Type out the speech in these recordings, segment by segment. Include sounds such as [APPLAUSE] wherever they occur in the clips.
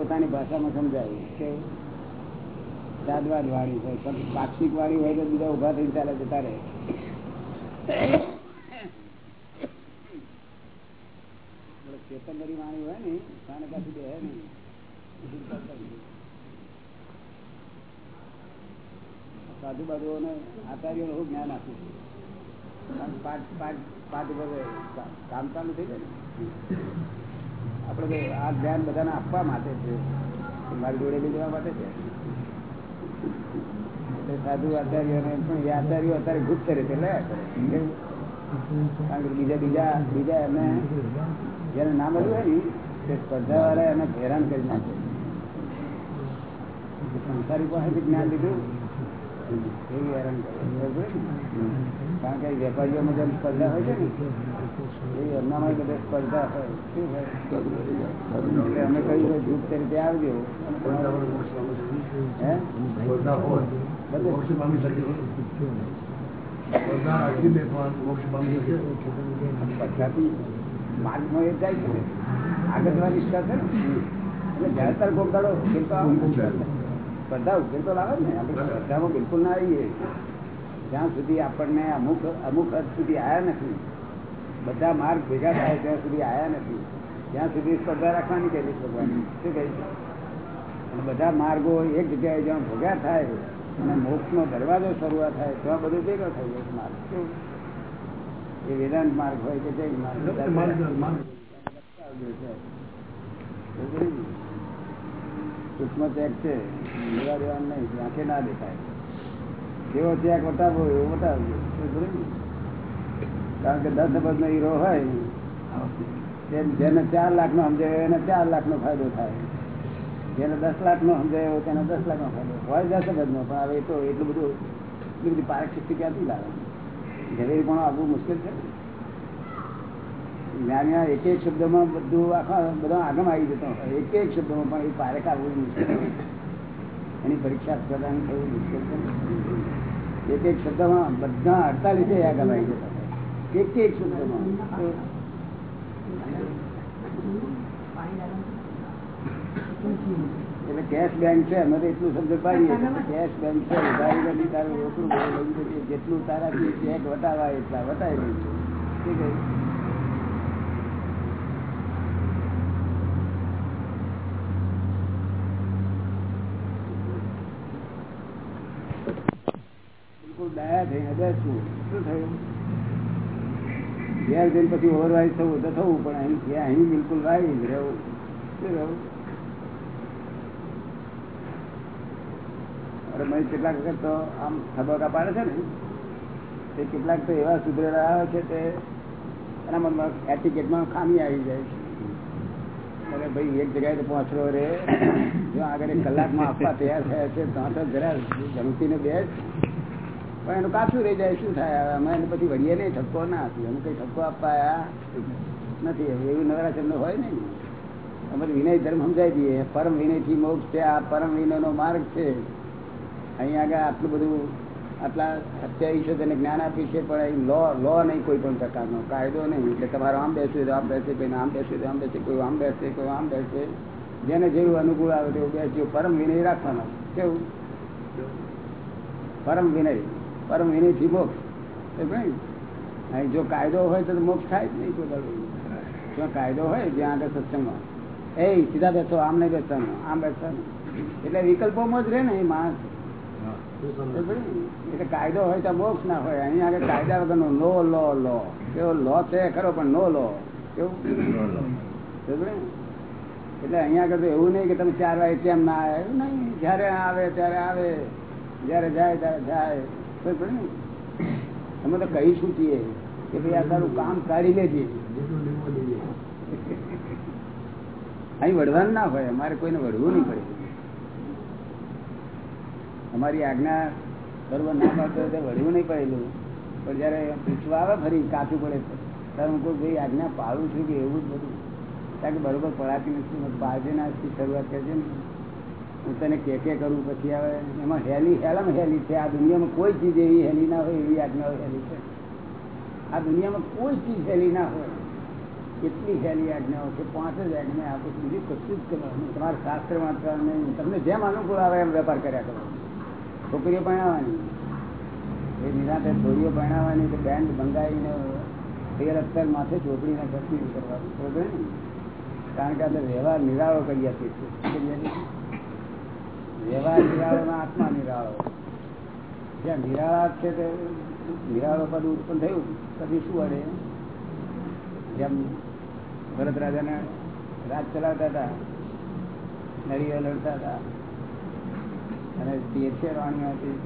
પોતપોતાની ભાષામાં સમજાય. કે વાળી હોય પાક્ષિક વાળી હોય તો બીજા ઊભા થઈને ચાલે જતા રહે. ચેતનગરી વાણી હોય ને કાને પાછું બે નહીં. સાધુ બાજુઓને આચાર્યોને હું જ્ઞાન આપું છું. પાઠ પાઠ પાઠ કામ ચાલુ થઈ જાય ને. આપણે આ જ્ઞાન બધાને આપવા માટે છે. મારી જોડે લઈ જવા માટે છે. સાધુ આચાર્યોને પણ આચાર્યો અત્યારે ગુપ્ત કરે છે કરે કારણ કે બીજા બીજા બીજા એમને જેને નામ મળ્યું હોય ને તે સ્પર્ધા વાળા એને હેરાન કરી નાખે સંસારી પાસેથી જ્ઞાન લીધું. એવી હેરાન કરે. કારણ કે વેપારીઓમાં જેમ સ્પર્ધા હોય છે ને એમનામાં બધા સ્પર્ધા હોય શું હોય? એટલે અમે કહ્યું હોય જૂથ તરીકે આવજો. હે? સ્પર્ધાથી માર્ગમાં એ જાય છે. આગળ જવાની ઈચ્છા છે ને એટલે જ્યારે તાર ગોગાડો સ્પર્ધા ઉકેલ તો લાવે ને. આપણે સ્પર્ધામાં બિલકુલ ના આવીએ. જ્યાં સુધી આપણને અમુક અમુક હદ સુધી આવ્યા નથી બધા માર્ગ ભેગા થાય ત્યાં સુધી આવ્યા નથી. ત્યાં સુધી સ્પર્ધા રાખવાની કહેલી ભગવાન? શું કહે છે? અને બધા માર્ગો એક જગ્યાએ જ્યાં ભેગા થાય અને મોક્ષનો દરવાજો શરૂઆત થાય ત્યાં બધું ભેગો થઈ જાય માર્ગ. શું એ વેદાંત માર્ગ હોય કે જૈન માર્ગ. સૂક્ષ્મ ચેક છે. લેવા દેવાનું નહીં. આંખે ના દેખાય. જેવો ચેક વટાવો એવો વટાવજો કારણ કે દસ અબજ નો હીરો હોય જેને ચાર લાખ નો સમજાયો એને ચાર લાખ નો ફાયદો થાય. જેને દસ લાખ નો સમજાયો તેને દસ લાખ નો ફાયદો હોય દસ અબજ નો પણ હવે તો એટલું બધું, એટલી બધી પારક શક્તિ ક્યાંથી લાવે? ઝવેરી પણ આવવું મુશ્કેલ છે? જ્ઞાનીના એક એક શબ્દમાં બધું આખા, બધા આગમ આવી જતો એક એક શબ્દમાં પણ એ પારેખ આવવું મુશ્કેલ એની પરીક્ષા પ્રદાન થવું મુશ્કેલ છે. એક એક શબ્દમાં બધા અડતાલીસે આગમ આવી જતા. એક એક એટલે કેશ બેંક છે અમે તો એટલું શબ્દ પાડીએ કેશ બેંક છે ઉધારી તારું રોકડું જેટલું તારા ચેક વટાવાય એટલા વટાવી દઈશું ઠીક બિલકુલ ડાયા હજાર શું? શું થયું? ઘેર જઈને પછી ઓવરવાઇઝ થવું તો થવું, પણ અહીં અહીં બિલકુલ વાઈ રહેવું. શું રહેવું? કેટલાક વખત તો આમ થબકા પાડે છે ને, તે કેટલાક તો એવા સુધરેલા આવે છે તે એના મનમાં એટિકેટમાં ખામી આવી જાય છે. અરે ભાઈ, એક જગ્યાએ તો રે, જો આગળ એક કલાકમાં આપવા તૈયાર થયા છે, તો તો જરા ધમકીને બેસ. પણ એનું કાચું રહી જાય, શું થાય? અમે એને પછી વળીએ નહીં, ઠપકો ના આપીએ અમે કઈ ઠપકો આપવા નથી. એવું નવરા હોય ને અમારે વિનય ધર્મ સમજાવી દઈએ. પરમ વિનયથી મોક્ષ છે. આ પરમ વિનયનો માર્ગ છે. અહીંયા આગળ આટલું બધું, આટલા અત્યાવીસો તેને જ્ઞાન આપ્યું છે, પણ અહીં લો લો નહીં કોઈ પણ પ્રકારનો. કાયદો નહીં. એટલે તમારો આમ બેસવું તો આમ બેસે કોઈ આમ બેસવું તો આમ બેસે કોઈ આમ બેસે કોઈ આમ બેસે. જેને જેવું અનુકૂળ આવે તેવું બેસ્યું પરમ વિનય રાખવાનો. કેવું? પરમ વિનય. પરમ વિનયથી મોક્ષ જો કાયદો હોય તો મોક્ષ થાય જ નહીં કોઈ જો કાયદો હોય જ્યાં આગળ સત્સંગમાં. એ સીધા બેસો આમ નહીં બેસવાનું આમ બેસવાનું. એટલે વિકલ્પોમાં જ રહે ને એ માણસ. એટલે કાયદો હોય તો મોક્ષ ના હોય. અહીં આગળ કાયદા વગરનો નો લો લો. કેવો લો છે ખરો પણ નો લો. કેવું? એટલે અહીંયા આગળ તો એવું નહીં કે તમે ચાર વાગે કેમ ના આવે એવું નહીં. જયારે આવે ત્યારે આવે. જયારે જાય ત્યારે જાય. અમે તો કહીશું છીએ કે ભાઈ આ તારું કામ કાઢી લેજે. અહીં વડવાનું ના હોય, અમારે કોઈને વડવું નહીં પડે. અમારી આજ્ઞા સર્વ ના પાડતો હોય વળવું નહીં પડેલું. પણ જયારે પૂછવા આવે ફરી કાચું પડે ત્યારે હું કહું, ભાઈ, આજ્ઞા પાડું છું કે એવું જ બધું. કારણ કે બરોબર પડાતી નથી પાડજે ના શરૂઆત કરજે ને. હું તને કે કે કરું પછી આવે એમાં હેલી, હેલામાં હેલી છે. આ દુનિયામાં કોઈ ચીજ એવી હેલી ના હોય એવી આજ્ઞા હેલી છે. આ દુનિયામાં કોઈ ચીજ હેલી ના હોય. કેટલી હેલી આજ્ઞાઓ છે? પાંચ જ આજ્ઞા આપું બીજું કશું જ કરવાનું તમારે શાસ્ત્ર વાંચવાનું નહીં. તમને જેમ અનુકૂળ આવે એમ વેપાર કર્યા કરો. છોકરીઓ ભણાવવાની એ નિરાતે છોરીઓ ભણાવવાની કે બેન્ડ બંગાઈને તેર અત્તર માથે ચોપડીને ભસ્મી કરવાનું. કારણ કે આપણે વ્યવહાર નિરાળો કરી છીએ વ્યવહાર નિરાળો આત્મા નિરાળો. નિરાળા છે નિરાળો પદ ઉત્પન્ન થયું, પછી શું અડે? જેમ ભરત રાજાને રાજ ચલાવતા હતા લડતા અને તીર્થે રાણીઓ હતી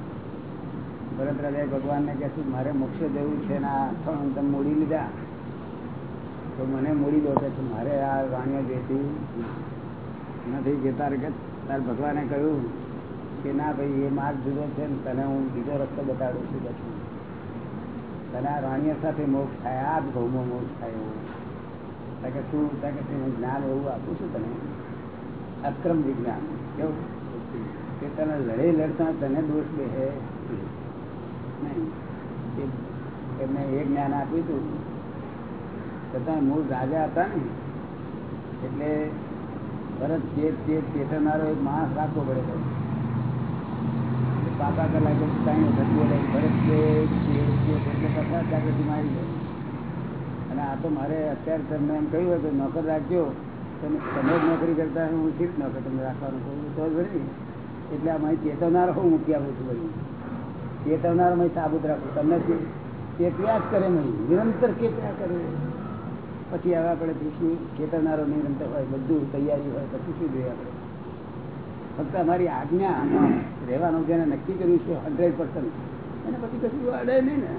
ભરત રાજાએ ભગવાનને કહે મારે મોક્ષ જવું છે ને આ આઠણ તમે મોડી લીધા? તો મને મોડી દો, કે મારે આ રાણીઓ જોઈતી નથી જતા કે તાર ભગવાને કહ્યું કે ના ભાઈ, એ માર્ગ જુદો છે ને તને હું બીજો રસ્તો બતાડું છું પછી. તને આ રાણીઓ સાથે મોક્ષ થાય, આ જ ભૌમો મોક્ષ થાય એવું. કે શું? તકે હું જ્ઞાન એવું આપું છું તને. અક્રમ વિજ્ઞાન. કેવું? કે તને લડે લડતા તને દોષ બે નહીં. એમને એ જ્ઞાન આપ્યું હતું છતાં મૂળ રાજા હતા ને, એટલે ભરત ચેત ચેત ચેતવનારો એક માણસ રાખવો પડે છે પાકા કલાકે કઈ વખત બોલે, ભરત ચેત મારી જાય અને આ તો મારે અત્યારે તમને એમ કહ્યું હતું નોકર રાખજો. તમે તમે જ નોકરી કરતા હું શીખ નોકર તમને રાખવાનું કહું? તો જ એટલે આ મારી ચેતવનાર હું મૂકી આપું છું બધું. ચેતવનાર મેં સાબુત રાખું તમને ચેતવ્યા જ કરે નહીં. નિરંતર ચેતવ્યા કરે પછી હવે આપણે પૂછ્યું ખેતરનારો નિરંતર હોય, બધું તૈયારી હોય પછી શું જોઈએ આપણે. ફક્ત અમારી આજ્ઞા રહેવાનું જેને નક્કી કર્યું છે હંડ્રેડ પર્સન્ટ એને પછી કશું અડે નહીં ને.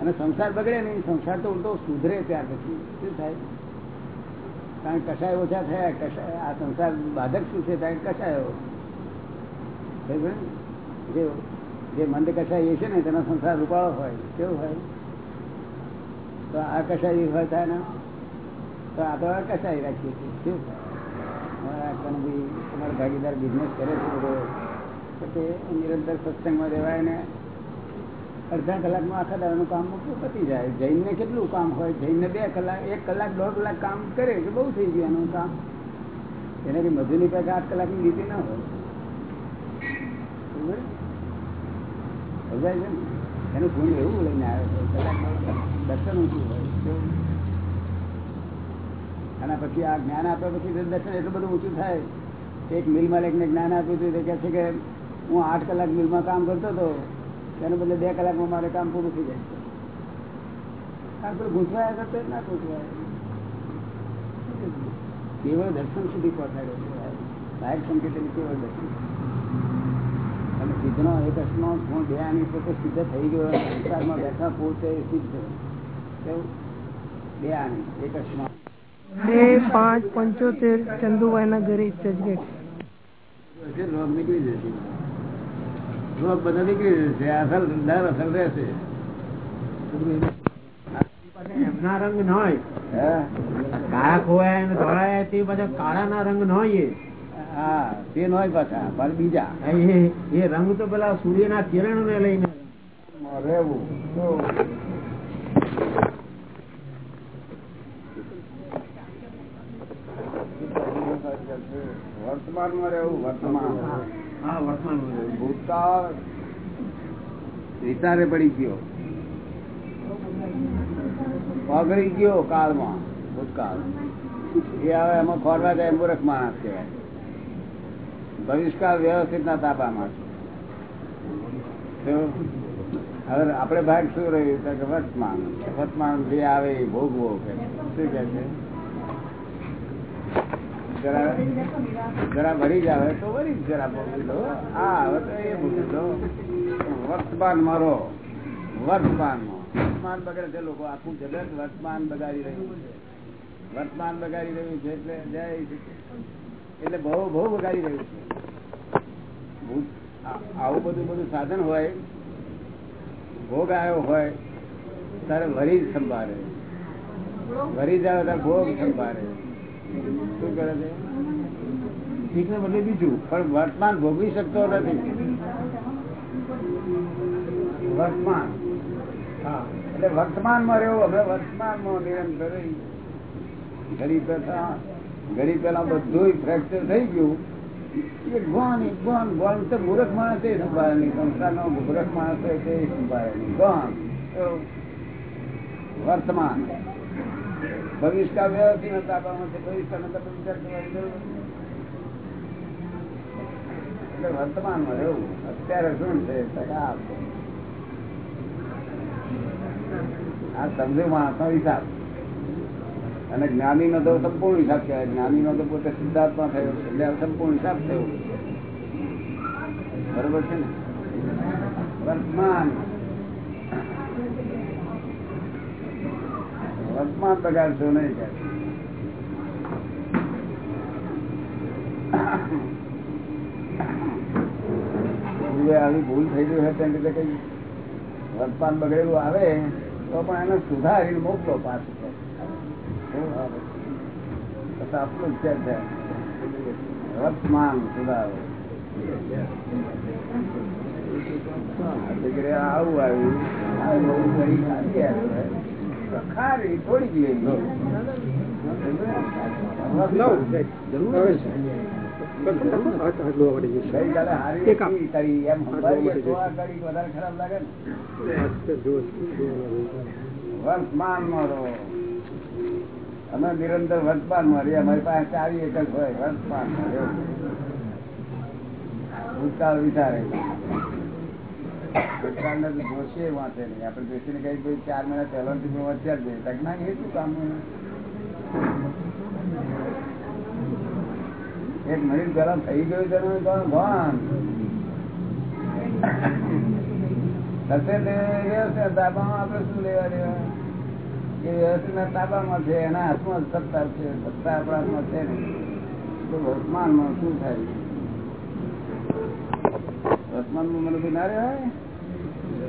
અને સંસાર બગડે નહીં, સંસાર તો ઉલટો સુધરે ત્યાર પછી. શું થાય? કારણ કસાય ઓછા થયા કસાય આ સંસાર બાધક શું છે? કારણ કસાયો જે મંદ કસાય એ છે ને તેનો સંસાર રૂપાળો હોય, કેવું હોય? તો આ હોય થાય ને તો આ તો કસાય રાખીએ છીએ? શું? ભાગીદાર બિઝનેસ કરે છે તો તે નિરંતર સત્સંગમાં રહેવાય ને અડધા કલાકમાં આખા દાડાનું કામ પતી જાય. જૈનને કેટલું કામ હોય? જૈનને બે કલાક, એક કલાક, દોઢ કલાક કામ કરે કે બહુ થઈ ગયું એનું કામ. એનાથી મજૂરી પાસે આઠ કલાકની લીધી ના હોય. સમજાય છે ને? એનું ગુણ એવું લઈને આવે છે. કલાકમાં દર્શન ઊંચું હોય અને પછી આ જ્ઞાન આપ્યા પછી દર્શન એટલું બધું ઊંચું થાય એક મિલ માલિકને જ્ઞાન આપ્યું હતું તે કહે છે કે હું આઠ કલાક મિલમાં કામ કરતો હતો, તેને બદલે બે કલાકમાં મારે કામ પૂરું થઈ જાય. કારણ કે ગૂંચવાયા કરતો ના ગૂંચવાય કેવળ દર્શન સુધી પહોંચાડ્યો છે. લાયક સંકેતની કેવળ દર્શન. અને સિદ્ધનો એક અસનો ગુણ બે આની પોતે સિદ્ધ થઈ ગયો, સંસારમાં બેઠા પોતે સિદ્ધ. કેવું બે પાંચ પંચોતેર ચંદુભાઈ ઘરે ચર્ચગેટ રોગ નીકળી જશે રોગ બધા નીકળી જશે અસલ દર અસલ રહેશે. એમના રંગ ન હોય કાળા ખોવાય અને ધોળાય તે બધા કાળા ના રંગ ન હોય એ. હા તે નો પાછા પણ બીજા. એ એ રંગ તો પેલા સૂર્યના કિરણ ને લઈને. રહેવું. તો વર્તમાનમાં રહેવું. વર્તમાન ભૂતકાળ વિચારે પડી ગયો. પગડી ગયો કાળમાં ભૂતકાળ. એ હવે એમાં ખોરવા જાય મૂર્ખ માણસ કહેવાય ભવિષ્યકાળ વ્યવસ્થિત ના તાપામાં છે. હવે આપણે ભાગ શું રહ્યું? કે વર્તમાન. વર્તમાન જે આવે એ ભોગવો કે શું કે છે? જરા ભરી જ આવે તો ભરી જરા ભોગવી આ હવે તો એ ભોગવી વર્તમાન મારો, વર્તમાન વર્તમાન બગડે છે લોકો, આખું જગત વર્તમાન બગાડી રહ્યું છે. વર્તમાન બગાડી રહ્યું છે એટલે જય એટલે બહુ બહુ બગાડી રહ્યું છે. આવું બધું બધું સાધન હોય, ભોગ આવ્યો હોય ત્યારે વરી જ સંભાળે. વરી જાવ ત્યારે ભોગ સંભાળે. શું કરે છે? ઠીક ને બદલે બીજું. પણ વર્તમાન ભોગવી શકતો નથી. વર્તમાન. હા. એટલે વર્તમાનમાં રહેવું હવે વર્તમાનમાં નિરંતર ઘડી પેલા ઘડી પેલા બધું ફ્રેક્ચર થઈ ગયું. એ ગોન એ ગોન ગોન. તો મૂર્ખ માણસ એ સંભાળે નહીં. સંસારનો મૂર્ખ માણસ એ સંભાળે નહીં. ગોન. વર્તમાન. ભવિષ્યકાળ વ્યવસ્થિત નથી આપવામાં છે. ભવિષ્યકાળ નતા વિચાર કરવાની જરૂર. એટલે વર્તમાનમાં રહેવું અત્યારે શું છે? આ છે. સમજુ માણસ નો હિસાબ. અને જ્ઞાની નો તો સંપૂર્ણ હિસાબ કહેવાય. જ્ઞાની નો તો પોતે સિદ્ધાર્થમાં થયો એટલે સંપૂર્ણ હિસાબ થયો. બરોબર છે ને? વર્તમાન. વર્તમાન બગાડશો નહીં આવી ભૂલ થઈ ગઈ હોય તેમ કઈ વર્તમાન બગડેલું આવે, તો પણ એને સુધારીને મોકલો પાછું. જ છે વર્તમાન સુધારો. આવું આવ્યું. ખારી રહો અમે નિરંતર વર્તમાનમાં રહીએ અમારી પાસે ચાવી એક જ હોય. વર્તમાનમાં ભૂતકાળ વિચારે. વાંચે નહીં. આપણે જોશીને કઈ ભાઈ ચાર મહિના નહીં ના એ શું એક મિનિટ ગરમ થઈ ગયું તેનું કોણ શું લેવા દેવા? એ વ્યવસ્થિત તાબામાં છે, એના હાથમાં સત્તા છે. સત્તા આપણા હાથમાં છે ને. તો વર્તમાનમાં શું થાય? વર્તમાનમાં મને કોઈ ના રહેવાય હે દેહ જ્યાં દેહ હોય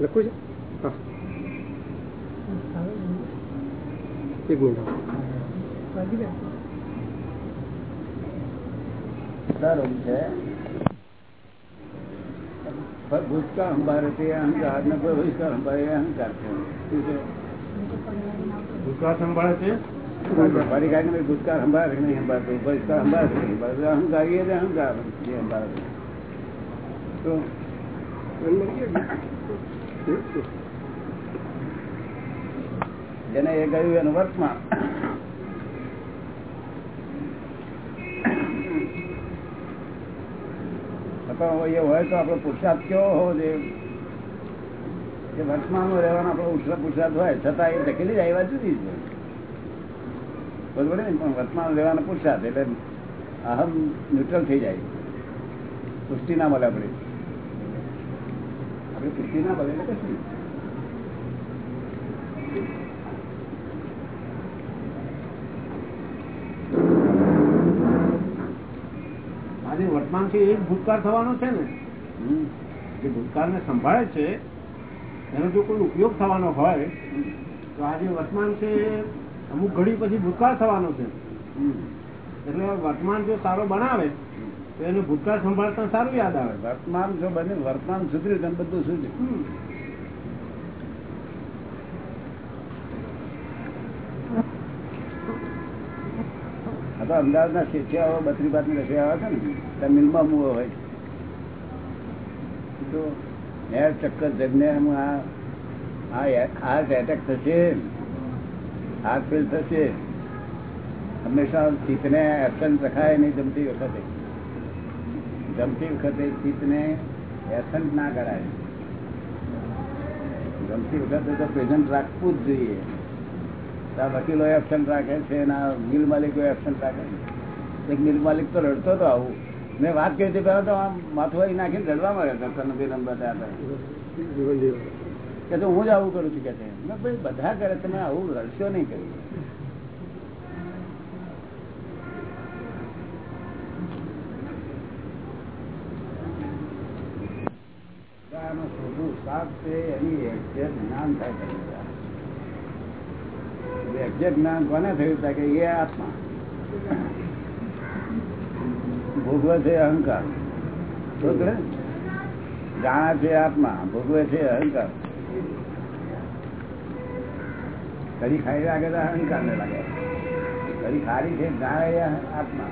લખું છે એક મિનિટ ભૂતકાળ સંભાળે તે અહંકાર ને ભવિષ્યકાળ સંભાળે અહંકાર છે ભૂતકાળ સંભાળે છે? જેને એ ગયું એનું વર્તમાન. હોય તો આપણો પુરુષાર્થ કેવો હોવો જોઈએ? વર્ષમાં રહેવાનો આપણો પુરુષાર્થ હોય, છતાં એ ધકેલી જાય એવા જુદી છે. બરોબર ને? પણ વર્તમાન રહેવાનો પુરુષાર્થ એટલે અહમ ન્યુટ્રલ થઈ જાય. પુષ્ટિ ના મળે આપણે. આપણે પુષ્ટિ ના મળે એટલે કશું આજે વર્તમાનથી એક ભૂતકાળ થવાનો છે ને? હમ. જે ભૂતકાળને સંભાળે છે એનો જો કોઈ ઉપયોગ થવાનો હોય તો આજે વર્તમાન છે અમુક ઘડી પછી ભૂતકાળ થવાનો છે. એટલે વર્તમાન જો સારો બનાવે તો એને ભૂતકાળ સંભાળતા સારું યાદ આવે. વર્તમાન જો બને વર્તમાન સુધર્યું તેમ બધું તો અમદાવાદ ના શિષ્યાઓ બત્રી બાદ રસી આવે છે ને ત્યાં મિલમાં મૂવો હોય. તો ચક્કર જગને આ આ હાર્ટ એટેક થશે. હાર્ટ ફેલ થશે. હંમેશા ચિત્તને એબસન્ટ રખાય નહીં જમતી વખતે. જમતી વખતે ચિત્તને એબસન્ટ ના કરાય. જમતી વખતે તો પ્રેઝન્ટ રાખવું જ જોઈએ. આ વકીલો એબસન્ટ રાખે છે એના મિલ માલિકો એબસન્ટ રાખે છે. એક મિલ માલિક તો રડતો હતો આવું. મેં વાત કરી હતી પહેલા તો આમ માથું નાખીને રડવા મળ્યો હતો. કનભી નંબર હતા જીવન જીવન કે તો હું જ આવું કરું છું કે ભાઈ, બધા કરે તમે આવું રડશો નહીં કર્યું કોને થયું કે એ આત્મા? ભોગવે છે અહંકાર. ને? છે આત્મા, ભોગવે છે અહંકાર. કડી ખાઈ લાગે તો અહંકાર ને લાગે. કડી ખારી છે જાણે આત્મા.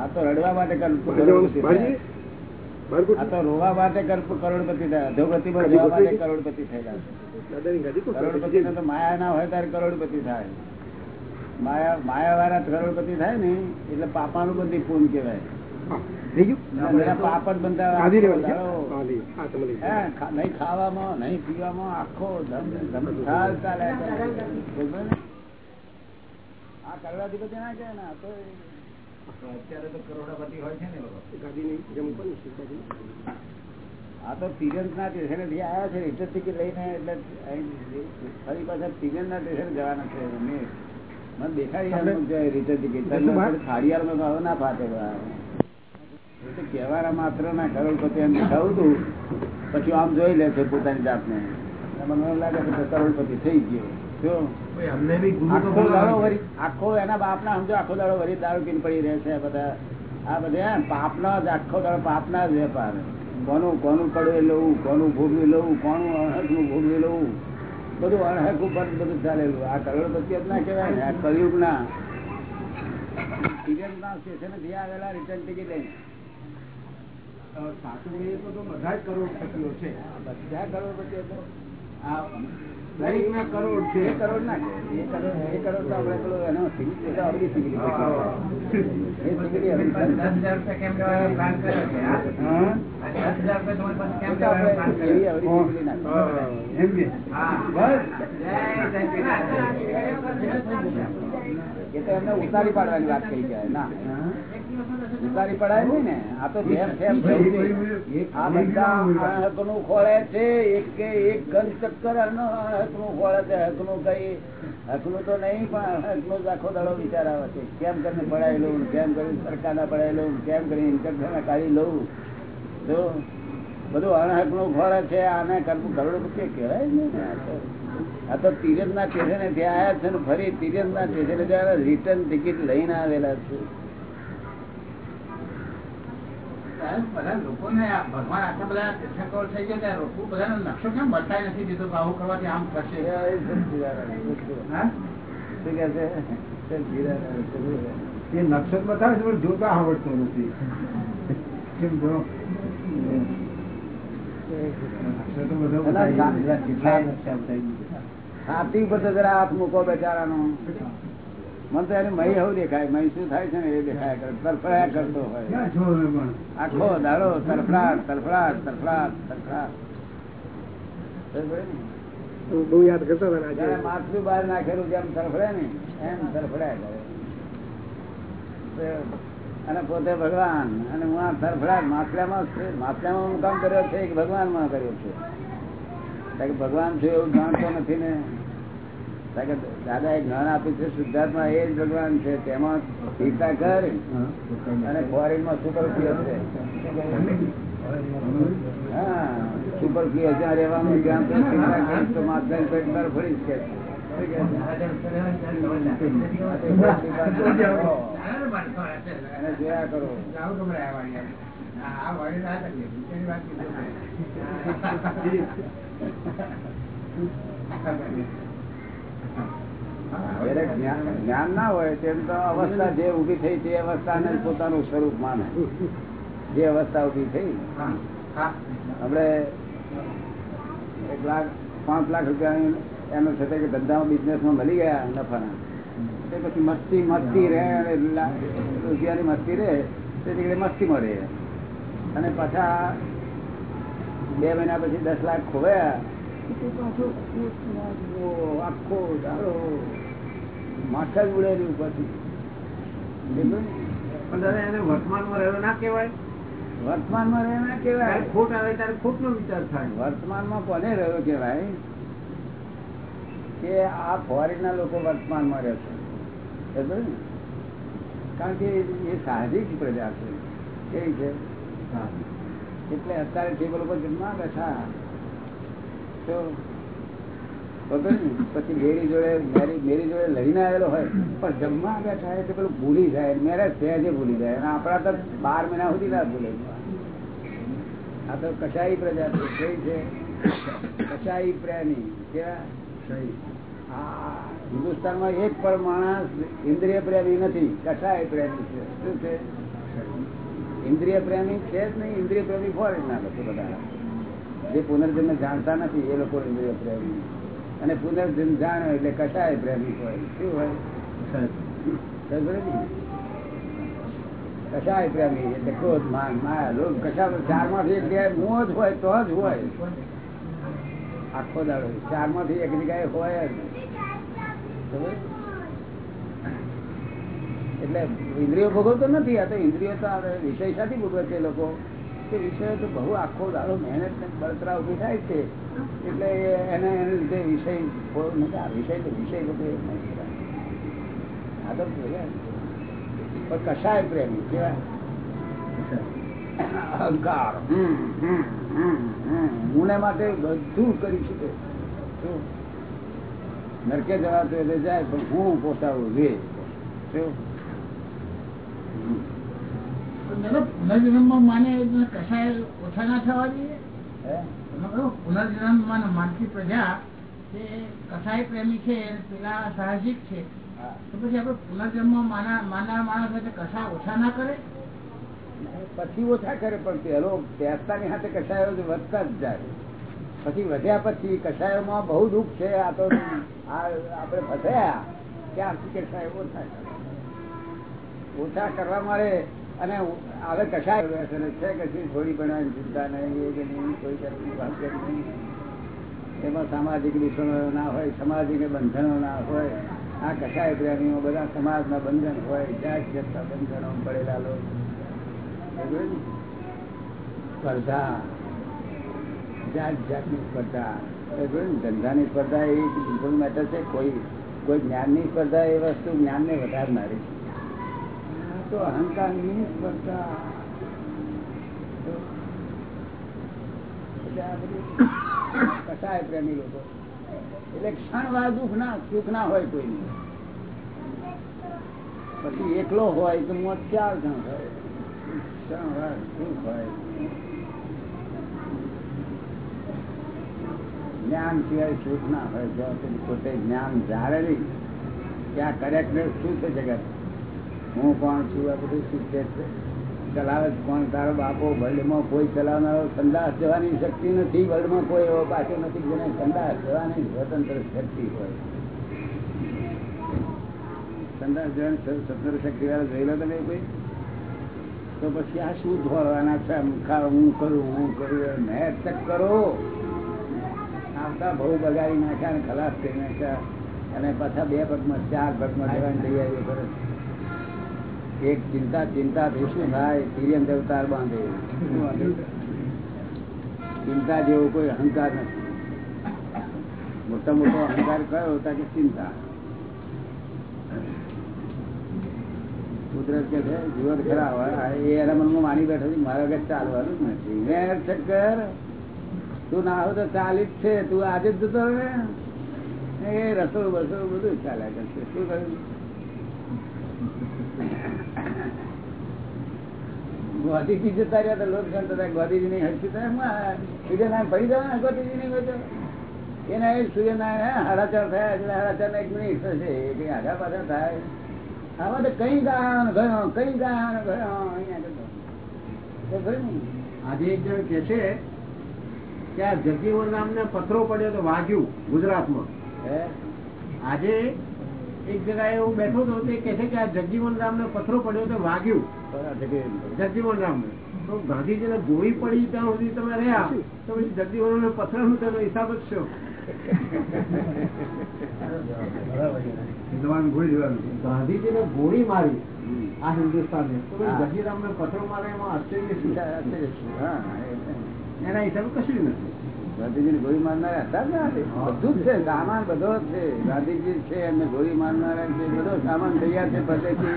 આ તો રડવા માટે કલ્પ રોવા માટે કરોડપતિ થયા. અધોગતિ માં જવા માટે કરોડપતિ થયેલા કરોડપતિ ને તો માયા ના હોય ત્યારે કરોડપતિ થાય. માયા માયા વાળા કરોડપતિ થાય ને એટલે પાપાનું બધી પૂન કેવાય પાપડ બંધાવા નહીં ખાવામાં નહીં પીવામાં આખો ધમ ધમ ચાલે બરોબર ને? આ કરોડાધિપતિ ના કહેવાય ને આ તો અત્યારે તો કરોડોપતિ હોય છે ને લોકો. આ તો તિરંગ ના સ્ટેશનથી આવ્યા છે રિટર્ન ટિકિટ લઈને એટલે ફરી પાછા તિરંગ ના સ્ટેશન જવાના છે મને દેખાડી રિટર્ન ટિકિટ. થાળીયાર ભાવ ના ફાટેલો તો કહેવાના માત્ર ના કરોડપતિ એમ દેખાવું હતું પછી આમ જોઈ લે છે પોતાની જાતને. મને લાગે છે કે કરોડપતિ થઈ ગયો. શું અમને બી ગુરુ આખો એના બાપના સમજો આખો દાડો વરી દારૂ પીને પડી રહે બધા આ બધા પાપના જ આખો દાડો પાપના જ વેપાર. કોનું કોનું પડવે લઉં કોનું ભોગવી લઉં કોનું અણહકનું ભોગવી લઉં. બધું અણહક ઉપર બધું ચાલેલું. આ કરોડપતિ ના કહેવાય ને આ કલયુગ ના સિરિયલ ના સ્ટેશનથી આવેલા રિટર્ન ટિકિટ લઈને. સાચું કહીએ તો તો બધા જ કરોડપતિઓ છે. આ બધા કરોડપતિ હતો આ દરેક ના કરોડ છે. કરોડ ના. એ કરોડ એ કરોડ તો આપડે પેલો એનો એટલે અવળી એ. હા. એમ કે? બસ. એ તો એમને ઉતારી પાડવાની વાત કહી જાય ના. ઉતારી પડાય નહીં ને. આ તો જેમ તેમ આ બધા અણહકનું ખોળે છે. એક કે એક ઘન ચક્કર અણહકનું ખોળે છે. હકનું કઈ હકનું તો નહીં પણ અણહકનું જ આખો દાડો વિચાર આવે છે. કેમ કરીને પડાવી લઉં કેમ કરીને સરકારના પડાવી લઉં કેમ કરીને ઇન્કમ કાઢી લઉં? તો બધું અણહકનું ખોળે છે. આને કરવું કરોડપતિ કહેવાય ને આ તો આ ના સ્ટેશને ત્યાં આવ્યા છે ને ફરી તિરંગ ના સ્ટેશને ત્યાં રિટર્ન ટિકિટ લઈને આવેલા છે. નકશો બતાવી છે? સચ્ચિદાનંદ. એ નકશો બતાવે છે પણ જોતા આવડતો નથી. નકશો તો બધો છાતી ઉપર તો જરા હાથ મૂકો બેચારાનો. મને તો એની મહી હવું દેખાય. મહી શું થાય છે ને એ દેખાય કરે. તરફડાયા કરતો હોય. આખો દાડો તરફડાટ તરફડાટ તરફડાટ તરફડાટ. સમજ પડી ને? તો બહુ યાદ કરતા હતા ને જયારે આજે માથું બહાર નાખેલું જેમ તરફડે ને એમ તરફડ્યા કરે. અને પોતે ભગવાન અને હું આ તરફડાટ માથલામાં માથલામાં હું કામ કર્યો છે કે ભગવાનમાં કર્યો છે? ભગવાન છે એવું જાણતો નથી ને. દાદા એ જ્ઞાન આપ્યું છે શુદ્ધાર્થમાં એ જ ભગવાન છે તેમાં ચિંતા કર અને ફોરેનમાં સુપર પ્રિય છે હા સુપર ફી જ્યાં રહેવાનું ત્યાં તો ટીકા કરીશ તો માથલાની પેટ પર ફરી. કે. જોયા કરો. જ્ઞાન ના હોય તેમ તો અવસ્થા જે ઊભી થઈ તે અવસ્થા ને પોતાનું સ્વરૂપ માને. જે અવસ્થા ઊભી થઈ. આપણે એક લાખ પાંચ લાખ રૂપિયા એનો છે કે ધંધામાં બિઝનેસમાં મળી ગયા નફાના. તે પછી મસ્તી મસ્તી રહે અને રૂપિયાની મસ્તી રહે તે મસ્તી મસ્તીમાં રહે. અને પાછા બે મહિના પછી દસ લાખ ખોવાયા. આખો દાડો માથા જ ઉડેલું પછી. ને? પણ દાદા એને વર્તમાનમાં રહેવું ના કહેવાય? વર્તમાનમાં રહે ના કેવાય ખોટ આવે ત્યારે ખોટ નો વિચાર થાય. વર્તમાનમાં કોને રહ્યો કેવાય કે આ ફોરેન ના લોકો વર્તમાનમાં રહે છે. કારણ કે એ સાહજિક પ્રજા છે. કેવી છે? એટલે અત્યારે ટેબલ ઉપર જમવા બેઠા તો પછી મેરી જોડે મેરી જોડે લઈને આવેલો હોય, પણ જમવા બેઠા એટલે પેલું ભૂલી જાય. મેરેજ સહેજે ભૂલી જાય. અને આપણા તો બાર મહિના સુધી ના ભૂલે. આ તો કશાઈ પ્રજાતિ કઈ છે. કશાઈ પ્રેમી કેવા? હિન્દુસ્તાનમાં એક પણ માણસ ઇન્દ્રિય પ્રેમી નથી. કશાય પ્રેમી છે. શું છે? ઇન્દ્રિય પ્રેમી છે જ નહીં, ઇન્દ્રિય પ્રેમી ફોરેન ના લોકો બધા. જે પુનર્જન્મ જાણતા નથી, એ લોકો ઇન્દ્રિય પ્રેમી. અને પુનર્જન્મ જાણે એટલે કશાય પ્રેમી હોય. શું હોય? કશાય પ્રેમી, એટલે ક્રોધ, માન, માયા લોક કશા ચારમાંથી એક જગ્યાએ મોજ હોય તો જ હોય. આખો દાડો. ચારમાંથી એક જગ્યાએ હોય જ? એટલે ઇન્દ્રિયો ભોગવતો નથી, આ તો ઇન્દ્રિયો તો વિષય સાથે ભોગવે છે લોકો કે વિષય તો બહુ આખો દાડો મહેનત બળતરા ઊભી થાય છે, એટલે એને એને લીધે વિષય નથી આ વિષય તો વિષય બધું આ તો પણ કશાય પ્રેમી કેવાય અહંકાર. હું માટે બધું કરી શકે શું? નરકે જવાતું એટલે જાય, પણ હું પોતાવું રે શું? દાદા, પુનર્જન્મમાં માને ઓછા ના થવા જોઈએ પ્રજા કસાય પ્રેમી છે પેલા સાહજિક છે તો પછી પુનર્જન્મ માનનાર માણસ ઓછા ના કરે? પછી ઓછા કરે પણ પેલો બેસતાની સાથે કસાયો વધતા જ જાય. પછી વધ્યા પછી કસાયોમાં બહુ દુઃખ છે આ તો આ આપણે ફસાયા ત્યારથી કસાયો ઓછા કરે? ઓછા કરવા મળે અને હવે કશા છે કશી થોડી પણ ચિંતા નહીં, એ કોઈ જાતની વાત નહીં. એમાં સામાજિક દૂષણો ના હોય, સામાજિક બંધનો ના હોય, આ કશાય પ્રેમીઓ બધા સમાજના બંધન હોય જાત જાતના બંધનો પડેલા લોકો? સ્પર્ધા, જાત જાતની સ્પર્ધા? ધંધાની સ્પર્ધા એ બિલકુલ મેટર છે. કોઈ કોઈ જ્ઞાનની સ્પર્ધા એ વસ્તુ જ્ઞાનને વધારનારી છે. તો દુઃખ ના એકલો હોય તો મોત ચાર જણ હોય ક્ષણવાર સુખ હોય. જ્ઞાન સિવાય સુખ ના હોય. પોતે જ્ઞાન જાળવી આ કરેક્ટનેસ શું છે જગત. હું કોણ છું? આ બધું છે. ચલાવે કોણ? તારો બાપો વર્લ્ડમાં કોઈ ચલાવનારો સંદાસ જવાની શક્તિ નથી. વર્લ્ડમાં કોઈ એવો પાછો નથી જેને સંદાસ જવાની સ્વતંત્ર શક્તિ હોય. સંદાસ જવાની સ્વતંત્ર શક્તિ વાળા જોયેલો તમે કોઈ. તો પછી આ શું ધોરવાના છે? હું કરું હું કરું મેં ચેક કરો. આવતા બહુ બગાડી નાખ્યા અને ખલાસ કરી નાખ્યા. અને પાછા બે પગમાં, ચાર પગમાં જવાની તૈયારી કરે એક ચિંતા ચિંતા થી શું થાય તિર્યન અવતાર બાંધે ચિંતા જેવો કોઈ અહંકાર નથી. મોટો મોટો અહંકાર કયો હતા કે ચિંતા. કુદરત કે છે, જીવન ખરા હોય એ એના મનમાં માની બેઠો છે, મારા વગર ચાલવાનું નથી. મેં ચક્કર તું ના હોય તો ચાલી જ છે, તું આજે જ જતો હવે એ રસોડું બસોડું બધું ચાલ્યા કરશે. શું કહ્યું ગાંધીજી જતા રહ્યા તો લોક સંત ગોધીજી નહીં ની સૂર્યનારાયણ ભરી જવા ને ગાંધીજી ની બધું એના એ સૂર્યનારાયણ હરાચાર થયા એટલે હરાચાર એક મિનિટ થશે. એ કઈ આગા પાછા થાય. આમાં તો કઈ ગાયણ ગયો કઈ ગાયણ ગયો. અહીંયા? આજે એક જણ કે છે કે આ જગજીવન નામને પથરો પડ્યો તો વાગ્યું ગુજરાતમાં? આજે એક જગ્યાએ હું બેઠો હતો તે કે છે કે આ જગજીવન રામને પથરો પડ્યો તો વાગ્યું. જગજીવન રામ ને તો ગાંધીજી ને ગોળી પડી ત્યાં સુધી તમે રહ્યા તો પછી જગજીવન પથરાનું તેનો હિસાબ જ છો ગાંધીજી ને ગોળી મારી આ હિન્દુસ્તાન તો જગીરામ ને પથરો મારે એમાં આશ્ચર્ય એના હિસાબે કશું નથી. ગાંધીજી ગોળી મારનારા હતા જ બધું જ છે સામાન બધો જ છે. ગાંધીજી છે એમને ગોળી મારનારા છે બધો સામાન તૈયાર છે પહેલેથી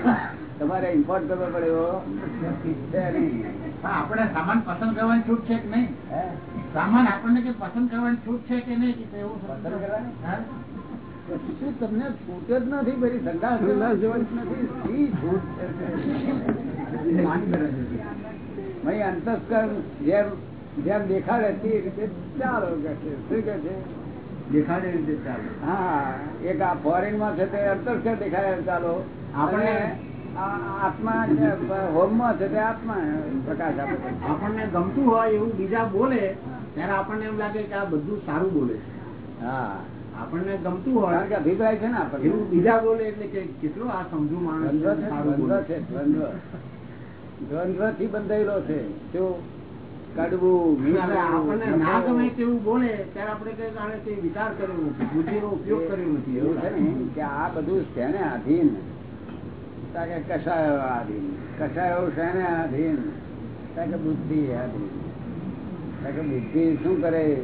તમારે ઇમ્પોર્ટ કરવો પડે એવો આપણે સામાન પસંદ કરવાની છૂટ છે કે નહીં? સામાન આપણને કે પસંદ કરવાની છૂટ છે કે નહીં? એવું પસંદ કરવાની? તમને છૂટ જ નથી બધી સંદાસ નથી? છૂટ છે? તે? જેમ જેમ દેખાડે તે રીતે ચાલો કે છે. શું કે છે? દેખાડે રીતે ચાલે હા એક આ ફોરેનમાં છે તે અંતસ્કર દેખાડે ચાલો. આપણે- આત્મા હોમમાં છે તે આત્મા પ્રકાશ આપે આપણને ગમતું હોય એવું બીજા બોલે ત્યારે આપણને એમ લાગે કે આ બધું સારું બોલે છે. હા. આપણને ગમતું હોય કારણ કે અભિપ્રાય છે ને એવું બીજા બોલે એટલે કે કેટલો આ સમજુ માણસ દ્વંદ્વ છે દ્વંદ્વ દ્વંદ્વ. થી બંધાયેલો છે. શું કડવું આપણને ના ગમે તેવું બોલે ત્યારે આપણે કઈ આને તે વિચાર કર્યો નથી બુદ્ધિનો ઉપયોગ કર્યો નથી એવું છે ને? કે આ બધું શેને આધીન? કારણ કે આધીન? કષાયો શેને આધીન? કારણ બુદ્ધિ આધીન. બુદ્ધિ શું કરે?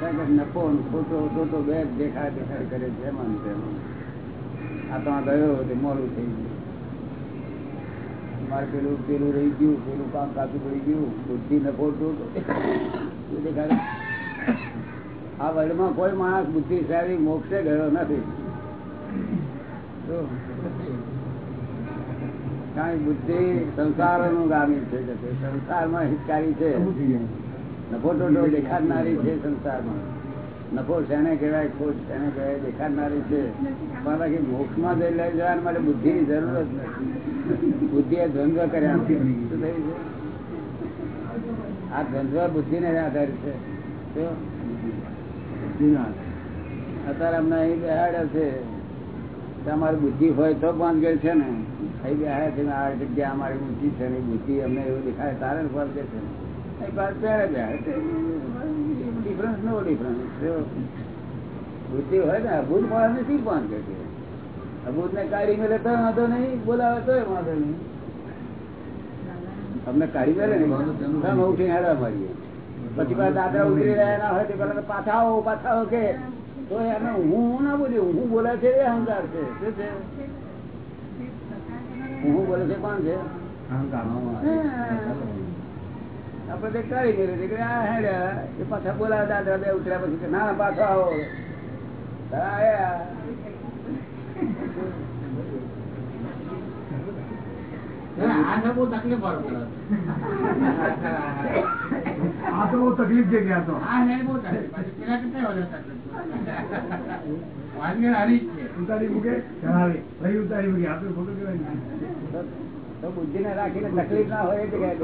કારણ નફો ખોટો ખોટો બે દેખાય દેખાય કરે છે મન ને આ તો ગયો તે મોડું થઈ ગયું. મારે પેલું પેલું રહી ગયું, પેલું કામ કાચું પડી ગયું, બુદ્ધિ નફો આ વર્લ્ડમાં કોઈ માણસ બુદ્ધિશાળી મોક્ષે ગયો નથી. કારણ કે બુદ્ધિ સંસારનું ગામી છે કે સંસારમાં હિતકારી છે? નફો ટોટો દેખાડનારી છે સંસારમાં. નફો શેને કહેવાય, ખોટ શેને કહેવાય, દેખાડનારી છે. પણ મોક્ષ મોક્ષમાં જઈ લઈ જવા માટે બુદ્ધિની જરૂર જ નથી. બુદ્ધિએ દ્વંદ્વ કર્યા છે. શું થયું આ દ્વંદ્વ બુદ્ધિને આધારિત છે. અત્યારે અમને અહીં બેહાડ્યા છે. તમારી બુદ્ધિ હોય તો ગયેલ છે ને. અહીં બેહાડ્યા છે ને આ જગ્યા અમારી બુદ્ધિ છે ને બુદ્ધિ અમને એવું દેખાય તારે ને કે છે અહીં પાછ પહેરે બેહાડે ડિફરન્સ નો ડિફરન્સ બુદ્ધિ હોય ને અભૂત માણસ નથી બાંધગે છે. અભૂત ને કાઢી મેલે તો વાંધો નહીં બોલાવે તો વાંધો નહીં. અમને કાઢી મેલે નહીં મારીએ પછી પાછા દાદરા ઉતરી રહ્યા ના હોય તે પેલા પાછા આવો પાછા આવો કે. તો એને હું હું ના બોલ્યું હું બોલે છે એ અહંકાર છે. શું છે? હું બોલે છે કોણ છે? આપડે તે કાઢી મેળે છે કે આ હેડ્યા એ પાછા બોલાવે દાદરા બે ઉતર્યા પછી ના ના પાછો આવો. આયા. આ તો બહુ તકલીફ વાળું કરે. આ તો બહુ તકલીફ છે કે આ તો આ હે બહુ તકલીફ. પાછી પેલા કરતા વધારે તકલીફ. વાનગી હારી જ છે. ઉતારી મૂકે આ તો ખોટું કહેવાય ને. તો- તો તકલીફ ના હોય એ જગ્યાએ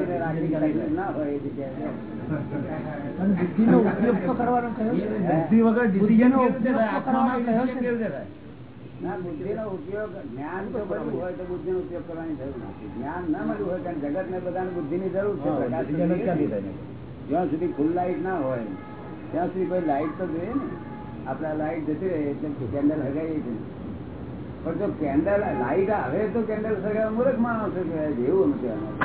રાખીને તકલીફ ના હોય છે? બુદ્ધિ વગર બુદ્ધિનો જેનો ઉપયોગ કરવાનો કહ્યો છે? કેવી રીતે થાય? ના બુદ્ધિનો ઉપયોગ જ્ઞાન તો બધું હોય તો બુદ્ધિનો ઉપયોગ કરવાની જરૂર નથી જ્ઞાન ના મળ્યું હોય કારણ જગત ને બધાને બુદ્ધિની જરૂર છે જ્યાં સુધી ફૂલ લાઈટ ના હોય ત્યાં સુધી કોઈ લાઈટ તો જોઈએ ને આપડે લાઈટ જતી રહે એટલે કેન્ડલ હગાઈ છે પણ જો કેન્ડલ લાઈટ આવે તો કેન્ડલ સગાવે મૂર્ખ માણસો કહેવાય છે. નથી આમાં.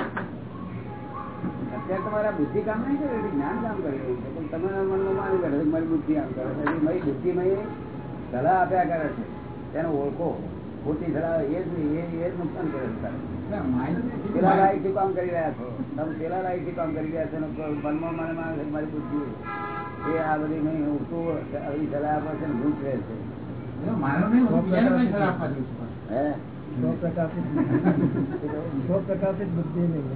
અત્યારે તમારા બુદ્ધિ કામ નહીં કરે જ્ઞાન કામ કરી રહ્યું છે પણ તમારા મનમાં માની કરે મારી બુદ્ધિ કામ કરે છે મારી બુદ્ધિ માં સલાહ આપ્યા કરે છે તેને ઓળખો. ખોટી સલાહ એ જ એ જ નુકસાન કરે પેલા લાયકથી કામ કરી રહ્યા છો. તમે પેલા લાયકથી કામ કરી રહ્યા છો મનમાં મને માને મારી બુદ્ધિ એ આ બધી નહીં હું આવી સલાહ આપે છે હું જ રહે છે. મારો નહીં, હું બીજાને કઈ સલાહ આપવા હે? સ્વપ્રકાશિત સ્વપ્રકાશિત બુદ્ધિ નહીં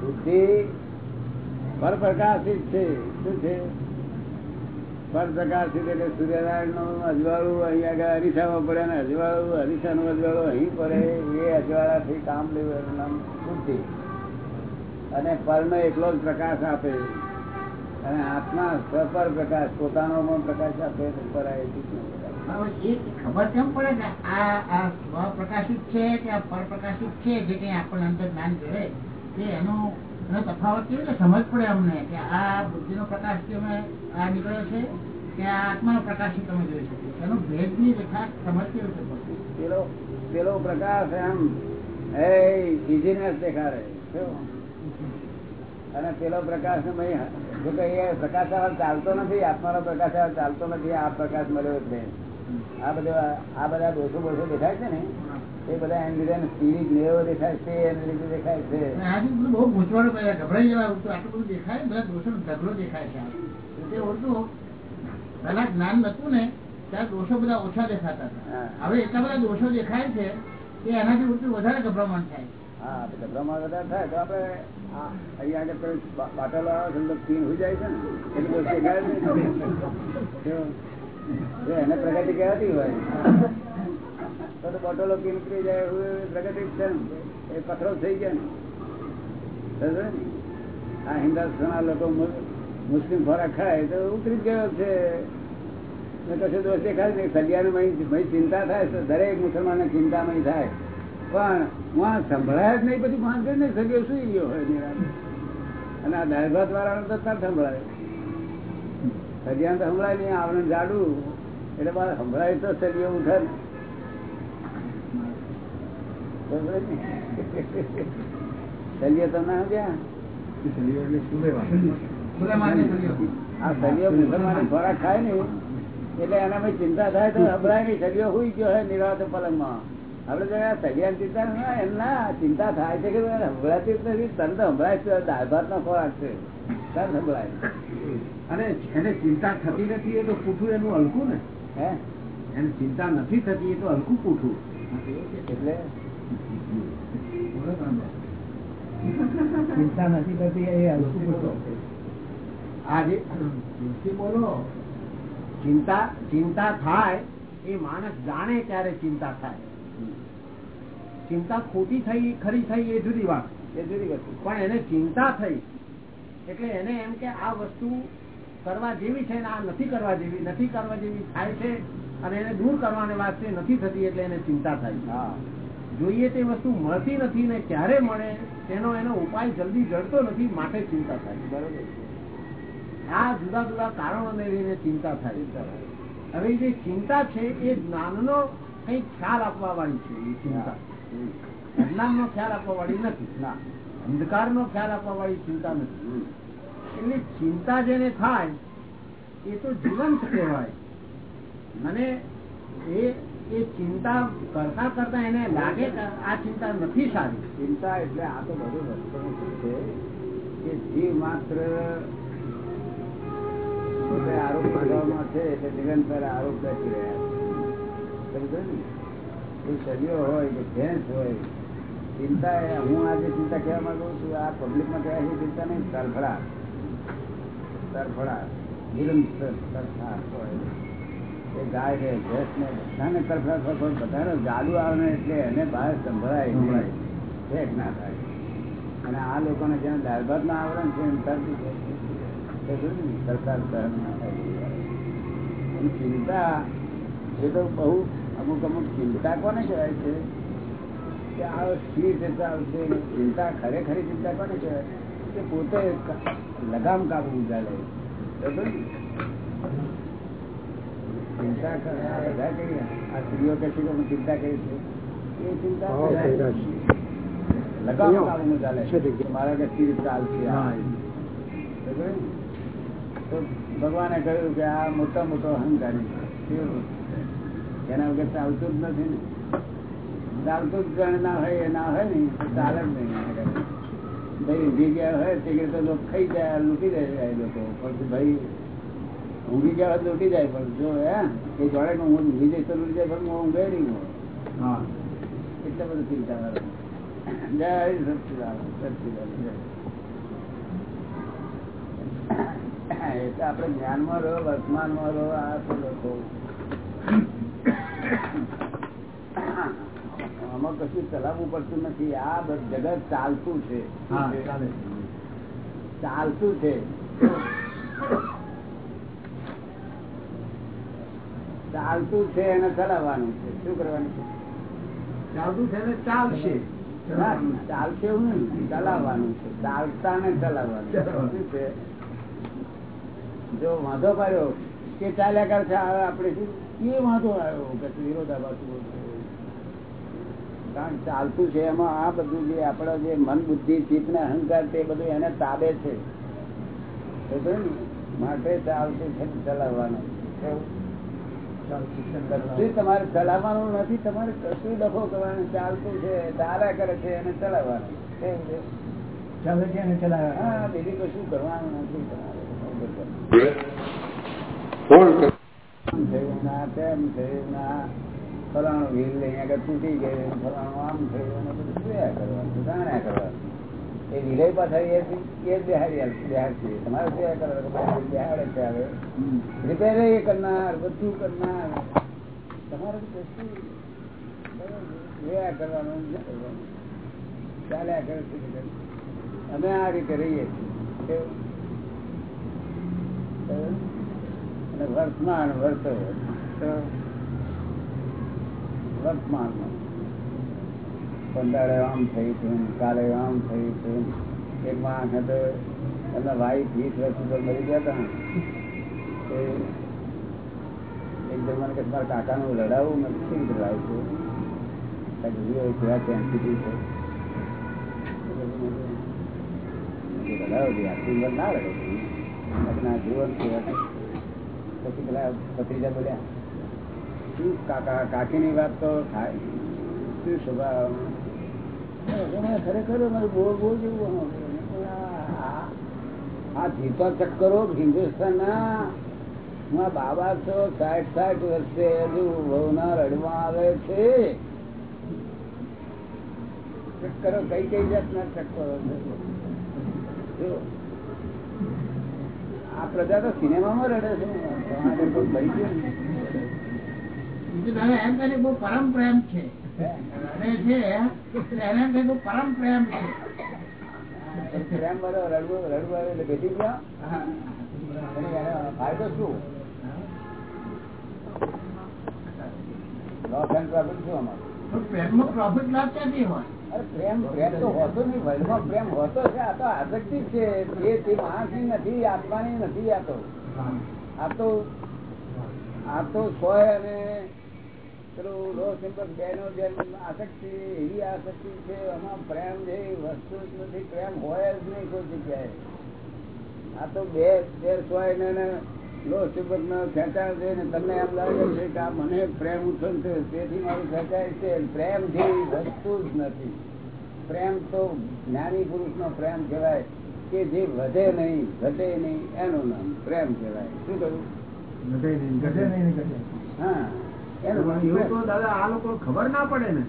બુદ્ધિ પરપ્રકાશિત છે. શું છે? પરપ્રકાશિત એટલે સૂર્યનારાયણનું અજવાળું અહીંયા આગળ અરીસામાં પડે ને અજવાળું, અરીસાનું અજવાળું અહીં પડે, એ અજવાળાથી કામ લેવું એનું નામ શુદ્ધિ અને પરનો એટલો જ પ્રકાશ આપે. અને આત્મા સપર પ્રકાશ, પોતાનો પણ પ્રકાશ આપે ઉપર ખબર કેમ પડે કે આ આ સ્વપ્રકાશિત છે કે પરપ્રકાશિત છે? જે કઈ આપણને અંદર જ્ઞાન કરે એનો તફાવત કેવી રીતે સમજ પડે અમને કે આ બુદ્ધિનો પ્રકાશ જે અમે આ નીકળ્યો છે કે આ આત્માનો પ્રકાશ તમે જોઈ શકીએ એનો ભેદની રેખા સમજ કેવી રીતે પડે? પેલો પેલો પ્રકાશ એમ, એ ઇઝીનેસ દેખાડે? અને પેલો પ્રકાશ કે એ પ્રકાશ ચાલતો નથી, આત્માનો પ્રકાશ હવે ચાલતો નથી, આ પ્રકાશ મળ્યો એટલે આ બધા આ બધા દોષો બોષો દેખાય છે ને? એ બધા એમ લીધે સ્પિરિટ નેવો દેખાય છે એમ લીધે દેખાય છે. અને આજે બધું બહુ ગૂંચવાડું પડ્યા ગભરાઈ જવા આટલું બધું દેખાય બધા દોષો ઢગલો દેખાય છે. આ. તે પેલા જ્ઞાન નતું ને ત્યારે દોષો બધા ઓછા દેખાતા હતા. હવે એટલા બધા દોષો દેખાય છે કે એનાથી ઉલટું વધારે ગભરામણ થાય. હા તો ગભરામણ વધારે થાય તો આપણે આ અહીંયા આગળ બાટલો આવે છે હોઈ જાય છે ને? એટલે [LAUGHS] એને પ્રગતિ કહેવાતી હોય. તો તો બોટલો પીન નીકળી જાય પ્રગતિ છે એ પથરો થઈ ગયા ને. આ ને? હિન્દુસ્તાનના લોકો મુસ્લિમ ખોરાક ખાય તો ઉતરી ગયો છે. ને કશું દોષ દેખાય નહીં સલિયાનું ચિંતા થાય તો દરેક મુસલમાનને ચિંતામય થાય. પણ હું સંભળાય જ નહીં, પછી પાંચ ને સગીઓ સુઈ ગયો હોય અને આ દાળ ભાત વાળાને તો તાર સંભળાય. સગિયાને તો સંભળાય નહીં, આવરણ જાડું. એટલે મારે સંભળાય તો સગીઓ ઉઠે ને. બરોબર ને? તો ના ત્યાં ખુલ્લા માર્ગે ચાલ્યો. આ ખોરાક ખાય ને એટલે એનામાં ચિંતા થાય તો સંભળાય નહીં. સગીઓ હુઈ ગયો હોય નિરાતે પલંગમાં. આપડે જો આ સગિયાની ચિંતા એમ ના, ચિંતા થાય છે કે એને સંભળાતી નથી. તરત સંભળાય છે. દાળ ભાત નો ખોરાક છે. સંભળાય. અને એને ચિંતા થતી નથી એ તો પૂઠું એનું હલકું ને. હે? એને ચિંતા નથી થતી એ તો હલકું પૂઠું. એટલે? ચિંતા નથી થતી એ હલકું પૂઠું. આજે બોલો. ચિંતા ચિંતા થાય એ માણસ જાણે ત્યારે ચિંતા થાય. ચિંતા ખોટી થઈ ખરી થઈ એ જુદી વાત. એ જુદી વસ્તુ પણ એને ચિંતા થઈ. એટલે એને એમ કે આ વસ્તુ કરવા જેવી છે આ નથી કરવા જેવી નથી કરવા જેવી થાય છે અને એને દૂર કરવાને વાસ્તે નથી થતી એટલે એને ચિંતા થાય હા. જોઈએ તે વસ્તુ મળતી નથી ને ક્યારે મળે તેનો એનો ઉપાય જલ્દી જડતો નથી માટે ચિંતા થાય બરોબર. આ જુદા જુદા કારણોને લઈને ચિંતા થાય હવે જે ચિંતા છે એ જ્ઞાનનો કઈ ખ્યાલ આપવા વાળી છે એ ચિંતા. હમ. અજ્ઞાનનો ખ્યાલ આપવા વાળી નથી. ના. અંધકારનો ખ્યાલ આપવા વાળી ચિંતા નથી. એટલે ચિંતા જેને થાય, એ તો જીવંત કહેવાય. મને એ ચિંતા કરતા કરતા એને લાગે આ ચિંતા નથી સારી. ચિંતા એટલે આ તો બધું વસ્તુ છે? કે જીવ માત્ર આરોપ કરવામાં છે, એટલે નિરંતર આરોપ બેસી રહ્યા છે. સજીવો હોય કે ભેંસ હોય, ચિંતા હું આજે ચિંતા કહેવા માંગુ છું, આ પબ્લિકમાં કહેવાય છે ચિંતા નહીં તરફડા જાદુ આવે એટલે એને બહાર સંભળાય ના થાય. અને આ લોકોને જેને દાલભાત ના આવરણ છે જાય જોયું ચિંતા, એ તો બહુ અમુક અમુક ચિંતા કોને કહેવાય છે? કે આ સ્થિર ચિંતા આવશે ચિંતા ખરેખરી ચિંતા કોને કહેવાય? કે પોતે લગામ કાબુ ચાલે ચિંતા બધા કહીએ આ સ્ત્રીઓ કે છે ચિંતા કરી છે. એ ચિંતા. લગામ કાબુ ચાલે તે. મારા કે સ્થિર ચાલશે? તો ભગવાને કહ્યું કે આ મોટા મોટો અહંકારી છે. એના વગર ચાલતું જ નથી ને. ચાલતું જ ના હોય એ ના હોય ને ચાલે જ નહીં. ભાઈ ઊંઘી ગયા હોય તે તો લોકો ખાઈ જાય લૂટી જાય લોકો. પણ ભાઈ ઊંઘી ગયા હોય લૂટી જાય પણ જો હે એ જોડે હું ઊંઘી જઈશ તો લૂટી જાય પણ હું ઊંઘે નહીં હું. એટલે બધું ચિંતા કરો જય સચિદાન એટલે આપણે જ્ઞાનમાં રહો વર્તમાનમાં રહો આ લોકો. આમાં કશું ચલાવવું પડતું નથી. આ જગત ચાલતું છે. ચાલતું છે. ચાલતું છે એને ચલાવવાનું છે. શું કરવાનું છે? ચાલતું છે ને ચાલશે. ચાલશે એવું નહીં. ચલાવવાનું છે. ચાલતા ને ચલાવવાનું શું છે? જો વાંધો પાડ્યો કે ચાલ્યા કરશે આપણે શું? એ વાંધો આવ્યો વિરોધાભાસ કે ચાલતું છે એમાં આ બધું જે આપણા જે મન બુદ્ધિ ચિત્ત ને અહંકાર તે બધું એને તાબે છે. માટે ચાલતું છે ચલાવવાનું? તમારે ચલાવવાનું નથી તમારે કશું દફો કરવાનું ચાલતું છે ચાલ્યા કરે છે એને ચલાવવાનું. કેવું છે? ચાલે છે એને ચલાવવાનું. હા બીજું કશું કરવાનું નથી તમારે. આમ થયું ના તેમ થયું ના. ફલાણું વીર લઈને આગળ તૂટી ગયું ફલાણું આમ થયું બધું જોયા કરવાનું જાણ્યા કરવાનું. એ વિલય પાછળ એ જ- બિહારી બિહાર છે. તમારે જોયા કરવાનું બિહાડે છે હવે રિપેર એ કરનાર બધું કરનાર. તમારે. જોયા કરવાનું ચાલ્યા કરે છે અમે આ રીતે રહીએ છીએ. અને વર્તમાન વર્તવ તો વર્તમાનમાં. પંદાળે આમ થયું હતું કાલે આમ થયું હતું એક માણસ હતો એમના વાઈફ વીસ વર્ષ ઉપર મરી ગયા હતા એ તે એક જણ મને કે મારા કાકાનું લડાવું મેં કેવી રીતે લાવું છું? વીડિયો કેવા સેન્સિટિવ છે? લડાવો આટલી ઉંમર ના લડે ના જીવન કેવા પછી પેલા ભત્રીજા બોલ્યા કાકા, કાકીની વાત તો થાય. ખરેખર મારું બોલ બોલ જેવું આ- જીતો ચક્કરો હિન્દુસ્તાનના હું બાબા છો સાઠ સાઠ વર્ષે હજુ વહુના રડવા આવે છે. ચક્કરો કઈ કઈ જાતના ચક્કરો છે? આ પ્રજા તો સિનેમામાં રડે છે તમારે કોઈ ભરી ગયું ને? બીજું દાદા એમ કહે બહુ પરમ પ્રેમ છે. રડે છે એને એમ બહુ પરમ પ્રેમ છે. પ્રેમ વાળો રડવું રડવું એટલે બેસી ગયા? એનો એનો ફાયદો શું? લોસ એન્ડ પ્રોફિટ શું અમારું તો પ્રેમમાં પ્રોફિટ લાભ ક્યાંથી હોય? પ્રેમ પ્રેમ તો હોતો નહીં વર્લ્ડમાં પ્રેમ હોતો છે આ તો આસક્તિ છે. એ તે માણસની નથી આત્માની નથી આ તો. આ તો આ તો સોય અને પેલું લો સિમ્પલ બેનો જેમ આસક્તિ એવી આસક્તિ છે આમાં પ્રેમ જે વસ્તુ જ નથી પ્રેમ હોય જ નહીં કોઈ જગ્યાએ. આ તો બે બે સોય ને ને લો સિમ્પલ નો ખેંચાય છે ને તમને એમ લાગે છે કે આ મને પ્રેમ થયો તેથી મારું ખેંચાય છે. પ્રેમ જેવી વસ્તુ જ નથી. પ્રેમ તો જ્ઞાની પુરુષ નો પ્રેમ કહેવાય કે જે વધે નહીં ઘટે નહીં એનું નામ પ્રેમ કહેવાય. શું કહ્યું? ઘટે નહીં ઘટે નહીં ઘટે હા. દાદા આ લોકો ખબર ના પડે ને.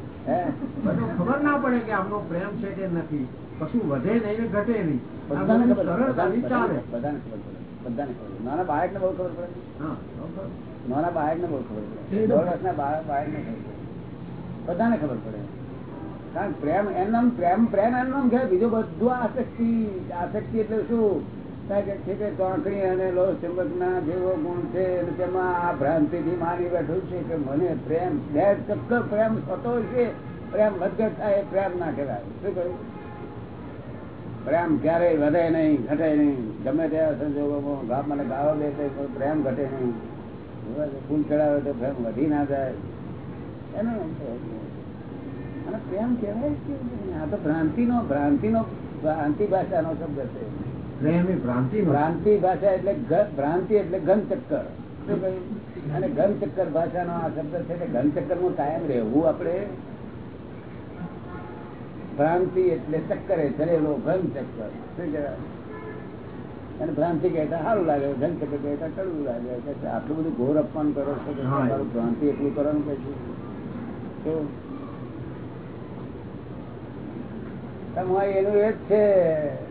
ખબર ના પડે કે આપણો પ્રેમ છે કે નથી. કશું વધે નહીં ને ઘટે નહીં. ચાલે ખબર પડે નાના બાળકને બહુ ખબર પડે. નાના બાળકને બહુ ખબર પડે. દોઢ વર્ષના બાળક બાળકને ખબર પડે. બધાને ખબર પડે. કારણ પ્રેમ એમ પ્રેમ પ્રેમ એમ નામ કહેવાય બીજું બધું આસક્તિ આસક્તિ એટલે શું? છે ગુણ છે તેમાં આ ભ્રાંતિથી માની બેઠું છે કે મને પ્રેમ, બે ચક્કર પ્રેમ થતો છે, પ્રેમ ના કહેવાય. પ્રેમ ક્યારેય વધે નહીં, ઘટે નહીં. ગમે તેવા સંજોગોમાં ગા મને ગાળો દે તો પ્રેમ ઘટે નહીં. ફૂલ ચડાવે તો પ્રેમ વધી ના જાય. એનો અને પ્રેમ કહેવાય આ તો ભ્રાંતિનો ભ્રાંતિનો, ભ્રાંતિ ભાષાનો શબ્દ છે. પ્રેમ એ ભ્રાંતિ ભ્રાંતિ ભાષા એટલે ભ્રાંતિ એટલે ઘન ચક્કર અને ઘન ચક્કર ભાષાનો આ શબ્દ છે કે ઘન ચક્કરમાં કાયમ રહેવું આપણે. ભ્રાંતિ એટલે ચક્કરે ચડેલો ઘન ચક્કર શું કહેવાય? અને ભ્રાંતિ કહેતા સારું લાગે ઘન ચક્કર કહેતા કડવું લાગે. આટલું બધું ઘોર અપમાન કરો છો તમારું ભ્રાંતિ એટલું કરવાનું કે છે એનું એ જ છે.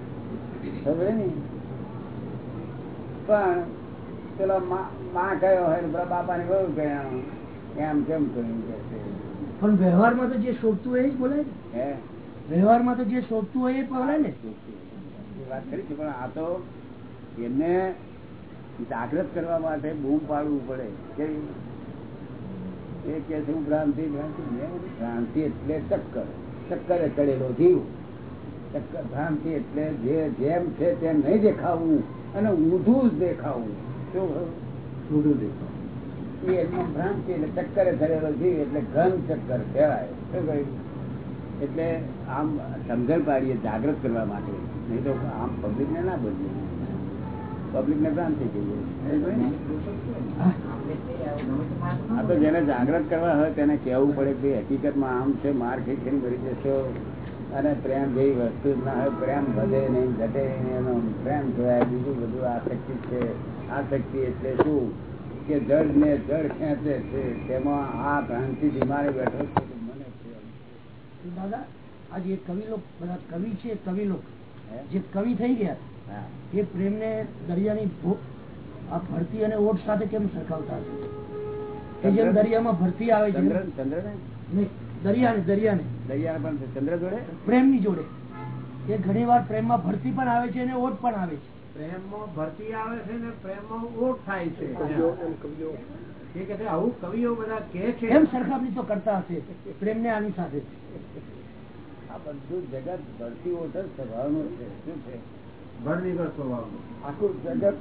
પણ પેલો માં મા કયો હોય પેલા બાપા ને બહુ કહ્યું એમ કેમ કહ્યું કે છે. પણ વ્યવહારમાં તો જે શોધતું હોય એ જ બોલાય ને. હે? વ્યવહારમાં તો જે શોધતું હોય એ બોલાય ને. વાત કરી છે પણ આ તો એમને જાગૃત કરવા માટે બૂમ પાડવું પડે. એ કે છે હું ભ્રાંતિ ભ્રાંતિ ભ્રાંતિ. એટલે ચક્કર. ચક્કરે ચડેલો જીવ. ભ્રાંતિ એટલે જે જેમ છે તેમ નહીં દેખાવું અને ઊંધું જ દેખાવું શું ઊંધું દેખાવું. એ એમનો ભ્રાંતિ એટલે ચક્કરે ધરેલો જીવ એટલે ઘન ચક્કર કહેવાય. શું કહ્યું? એટલે આમ સમજણ પાડીએ જાગૃત કરવા માટે. નહીં તો આમ પબ્લિકને ના બોલીએ. પબ્લિક ને ભ્રાંતિ કહીએ. આ તો જેને જાગૃત કરવા હોય તેને કહેવું પડે કે હકીકતમાં આમ છે માર ખેંચીને કરી જશો. અને પ્રેમ જેવી વસ્તુ ના હોય પ્રેમ વધે નહીં ઘટે નહીં એનો પ્રેમ જોયા બીજું બધું આસક્તિ છે. આસક્તિ એટલે શું? કે જડ ને જડ ખેંચે છે. તેમાં આ ભ્રાંતિ બીમારી બેઠો છે મને પ્રેમ દાદા આજે કવિ લોક બધા કવિ છે કવિ લોક જે કવિ થઈ ગયા. એ પ્રેમને દરિયાની આ ભરતી અને ઓટ સાથે કેમ સરખાવતા હશે? કે જેમ દરિયામાં ભરતી આવે છે ચંદ્ર ચંદ્ર નહીં, દરિયાને દરિયાને. દરિયા પણ ચંદ્ર જોડે? પ્રેમની જોડે. એ ઘણી વાર પ્રેમમાં ભરતી પણ આવે છે અને ઓટ પણ આવે છે. પ્રેમમાં ભરતી આવે છે ને પ્રેમમાં ઓટ થાય છે. એ કે છે, આવું કવિઓ બધા કે છે. એમ સરખામણી તો કરતા હશે. પ્રેમને આની સાથે. આ બધું જગત ભરતી ઓઠ જ સ્વભાવનું છે. શું છે? ભરનીગર સ્વભાવ આખું જગત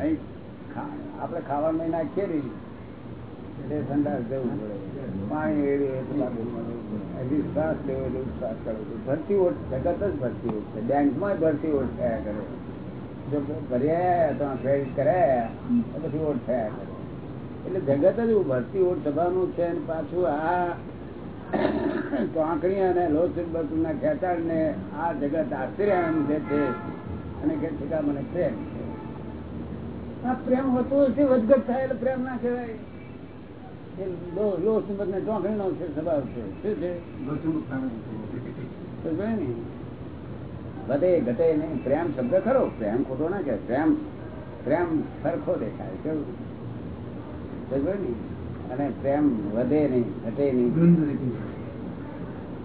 અહીં ખા- આપણે ખાવાનું નાખીએ ને. ભરતી ઓટ જગત જ ભરતી ઓટ છે બેંકમાં ભરતી ઓટ થયા કરે. જો ભર્યા ક્રેડિટ કરાયા પછી ઓટ થયા કરે. એટલે જગત જ ભરતી ઓટ થવાનું છે અને પાછું આ કાંકરી અને લોચન ના ખેંચાણ ને આ જગત આશ્ચર્ય છે અને કે છે મને પ્રેમ છે. આ પ્રેમ હોતો હશે વધઘટ થાય એટલે પ્રેમ ના કહેવાય. એ લો લો ને ચોકડી નો છે સ્વભાવ છે? શું છે? તો જોયું ને? વધે ઘટે નહીં પ્રેમ શબ્દ ખરો પ્રેમ ખોટો ના કે પ્રેમ પ્રેમ સરખો દેખાય કેવું? ને? અને પ્રેમ વધે નહીં ઘટે નહીં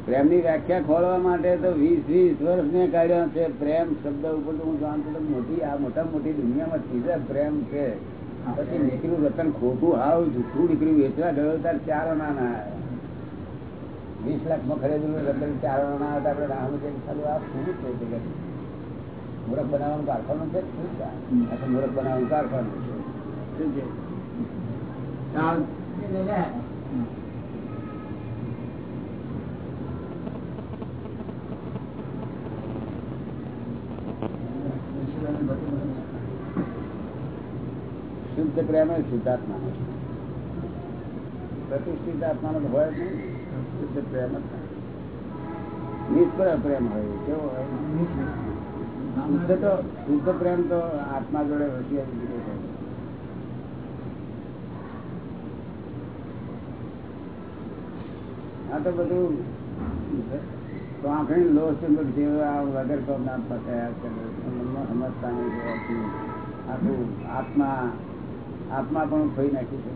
પ્રેમની વ્યાખ્યા ખોલવા માટે તો વીસ વીસ વર્ષ મેં કાઢ્યો છે. પ્રેમ શબ્દ ઉપર તો હું જાણતો મોટી આ મોટા મોટી દુનિયામાં ચીજ પ્રેમ છે. પછી નીકળ્યું રતન ખોટું હાવ જૂઠું નીકળ્યું. વેચવા ગયો ત્યારે ચાર ના ના વીસ લાખમાં ખરીદેલું રતન ચાર ના હતા આપડે રામ છે ચાલુ આ શું છે જગત? મૂર્ખ બનાવવાનું કારખાનું છે શું છે? આ? આ તો મૂર્ખ બનાવવાનું કારખાનું છે શું છે શુદ્ધ પ્રેમ જ શુદ્ધાત્મા પ્રતિષ્ઠિત આત્મા નો હોય નહીં. શુદ્ધ પ્રેમ જ નિષ્ફળ પ્રેમ હોય, કેવો હોય? તો, શુદ્ધ પ્રેમ તો આત્મા જોડે આવી ગયો છે આ તો બધું તો આંખણી લોસ જેવા વગર કોમ ના ફસાયા છે. સમજતા નહીં આખું આત્મા આત્મા પણ ખોઈ નાખી છે.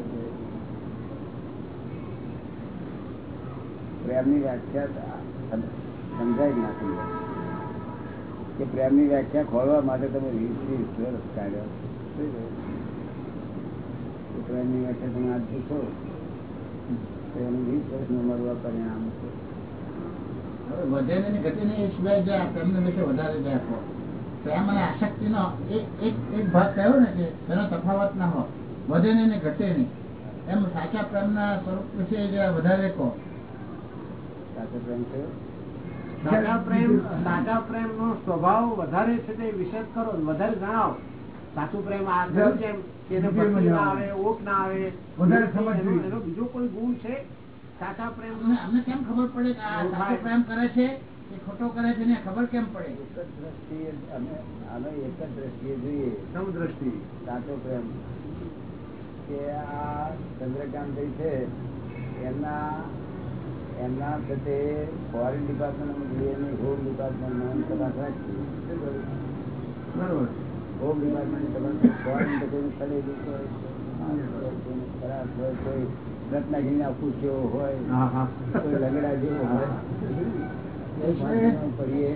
પ્રેમની વ્યાખ્યા સમજાય જ નથી કે પ્રેમની વ્યાખ્યા ખોલવા માટે તમે વીસ વર્ષ કાઢ્યો પ્રેમની વ્યાખ્યા તમે આજ પૂછો તો વીસ વર્ષનું મળવા પરિણામ છે. વધે ને ઘટે ને એ સિવાય જે પ્રેમને વિશે વધારે જાય પ્રેમ અને આશક્તિ નો એક એક એક ભાગ કયો ને કે એનો તફાવત ના હોય. વધે નહીં ને ઘટે નહીં. એમ સાચા પ્રેમના સ્વરૂપ વિશે વધારે કહો. સાચો પ્રેમ છે સાચા પ્રેમ સાચા પ્રેમ નો સ્વભાવ વધારે છે તે વિશેષ કરો વધારે જણાવો. સાચું પ્રેમ આ જેમ કે એને ભક્તિ ના આવે ઓક ના આવે વધારે સમજ એનો- બીજો કોઈ ગુણ છે? સાચા પ્રેમ અમને અમને કેમ ખબર પડે કે આ સાચો પ્રેમ કરે છે? કે ખોટો કરે છે ને ખબર કેમ પડે? એક જ દ્રષ્ટિએ અમે અમે એક જ દ્રષ્ટિએ જોઈએ. સમદ્રષ્ટિ. સાચો પ્રેમ. કે આ ચંદ્રકાંત છે એમના એમના સાથે ફોરેન ડિપાર્ટમેન્ટ જોઈએ હોમ ડિપાર્ટમેન્ટ તપાસ રાખી. બરોબર. હોમ ડિપાર્ટમેન્ટ તપાસ ફોરેન હોય હોય, ખરાબ હોય કોઈ રત્નાગીરીના ખુશીઓ હોય હા હા. કોઈ લંગડા જેવો હોય. પડીએ.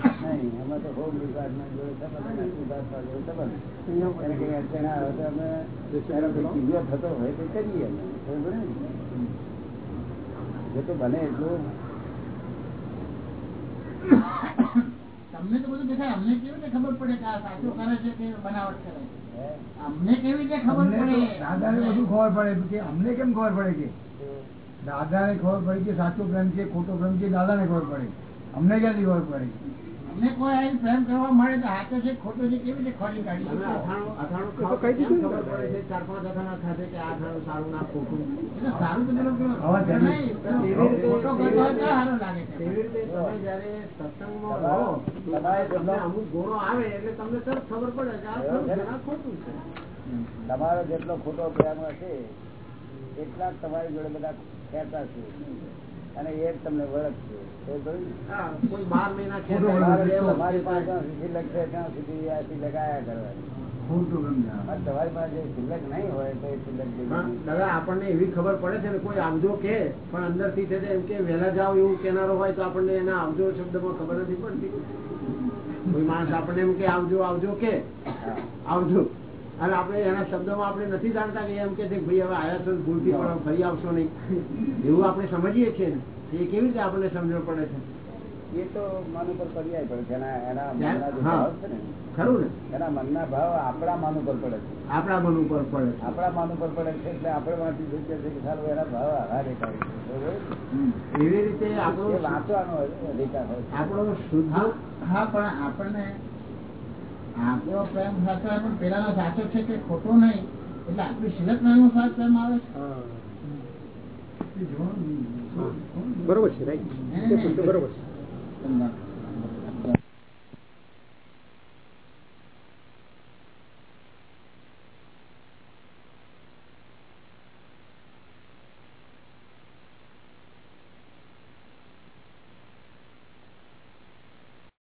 નહીં એમાં તો હોમ ડિપાર્ટમેન્ટ જોડે સંબંધ અને જોડે સંબંધ એને કઈ અડચણ આવે તો અમે એનો કોઈ ચીજો થતો હોય તો કરીએ અમે ખબર પડે ને? જો તો બને એટલું. તમને તો બધું દેખાય અમને કેવી રીતે ખબર પડે કે આ સાચું કરે છે કે બનાવટ કરે અમને કેવી રીતે ખબર પડે? દાદાને બધું ખબર પડે કે અમને કેમ ખબર પડે કે? દાદા ને ખબર પડે કે સાચો પ્રેમ છે ખોટો પ્રેમ છે દાદા ને ખબર પડે. અમને ક્યાંથી ખબર પડે? અમને કોઈ આવી પ્રેમ કરવા મળે તો હાથો છે ખોટો છે કેવી રીતે ખોટી કાઢી ચાર પાંચ અથાણા ખાતે કે આ અથાણું સારું ના ખોટું. એટલે સારું તો પેલો સારો લાગે છે. એવી રીતે તમે જયારે સત્સંગમાં રહો તમને અમુક ગુણો આવે એટલે તમને તરત ખબર પડે કે આ ખરું ખોટું છે તમારો જેટલો ખોટો પ્રેમ હશે એટલા જ તમારી જોડે બધા કહેતા છે. અને એ તમને તમારે પાસે ત્યાં સુધી કરવાની. તમારી પાસે નહીં હોય તો એ દાદા આપણને એવી ખબર પડે છે ને કોઈ આવજો કે પણ અંદરથી છે એમ કે વહેલા જાઓ એવું કેનારો હોય તો આપણને એના આવજો શબ્દમાં ખબર નથી પડતી. કોઈ માણસ આપણને એમ કે આવજો આવજો કે આવજો. અને આપણે એના શબ્દોમાં આપણે નથી જાણતા કે એમ કે ભાઈ હવે આવ્યા છો ભૂલથી પણ ફરી આવશો નહીં. એવું આપણે સમજીએ છીએ ને. એ કેવી રીતે આપણને સમજણ પડે છે? એ તો મન ઉપર પર્યાય પડે છે. એના ખરું ને? એના મનના ભાવ આપણા મન ઉપર પડે છે. આપણા મન ઉપર પડે છે. આપણા મન ઉપર પડે છે એટલે આપણે માંથી શકીએ છે કે સારું એના ભાવ આધાર દેખાય છે એવી રીતે આપણો વાંચવાનો અધિકાર હોય આપણો શુદ્ધ હા, પણ આપણને આપણો પ્રેમ સાચો પણ પેલાનો સાચો છે કે ખોટો નહીં? એટલે આપણી સિલક અનુસાર પ્રેમ આવે છે? બરોબર છે રાઈટ. બરોબર છે.